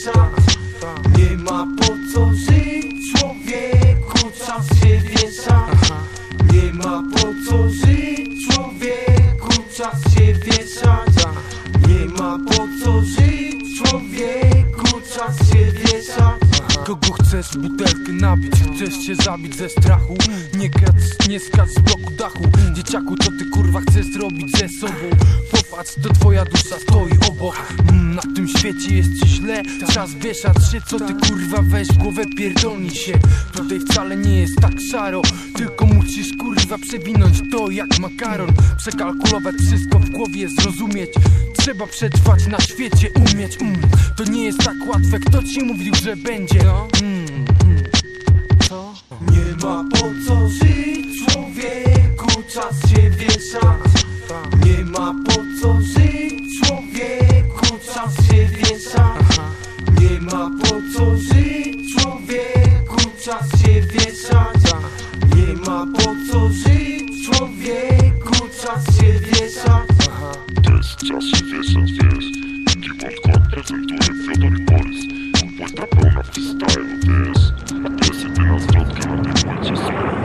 Nie ma po co żyć człowieku, czas się wiesza. Nie ma po co żyć człowieku, czas się wieszać Nie ma po co żyć człowieku, czas się wieszać Kogo chcesz butelkę nabić, chcesz się zabić ze strachu? Nie, kac, nie skacz z bloku dachu. Dzieciaku, co ty kurwa chcesz zrobić ze sobą? Popatrz, to twoja dusza stoi obok. Mm, Na świecie jest ci źle Czas wieszać się, co ty kurwa weź w głowę pierdolnij się Tutaj wcale nie jest tak szaro Tylko musisz kurwa przewinąć to jak makaron Przekalkulować wszystko w głowie, zrozumieć Trzeba przetrwać na świecie, umieć mm, To nie jest tak łatwe, kto ci mówił, że będzie? Mm, mm. Co? Nie ma po co żyć człowieku, czas się wieszać czas się wieszać Nie ma po co żyć człowieku, czas się wieszać Nie ma po co żyć człowieku, czas się wieszać jest czas się wieszać, wiesz. Ekipą skład prezentuje Fiodor i Borys Płyta pełna freestylu, wiesz. To jest jedyna zwrotka na tej płycie, słuchaj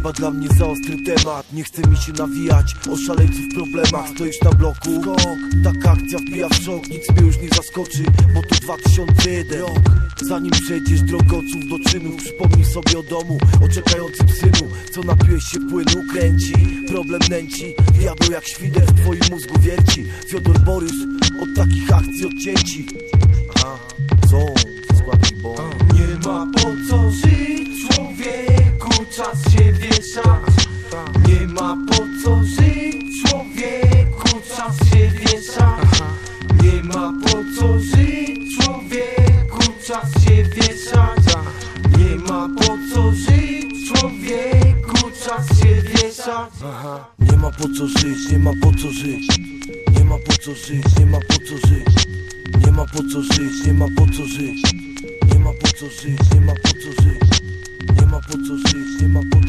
chyba dla mnie za ostry temat. Nie chce mi się nawijać o szaleńców problemach. Stoisz na bloku, skok, taka akcja wbija w szok. Nic mnie już nie zaskoczy, bo to 2001 rok Zanim przejdziesz drogoców do czynów Przypomnij sobie o domu, o czekającym synu. Co napiłeś się płynu, kręci Problem nęci, diabeł jak świder w twoim mózgu wierci. Fiodor Borys, od takich akcji odcięci. Aha, są bomb Nie ma po co żyć czas się wieszać Nie ma po co żyć człowieku, czas się wieszać Nie ma po co żyć człowieku, czas się wieszać Nie ma po co żyć człowieku, czas się wieszać Nie ma po co żyć, nie ma po co żyć Nie ma po co żyć, nie ma po co żyć Nie ma po co żyć, nie ma po co żyć Nie ma po co żyć, nie ma po co żyć po co żyć, nie ma po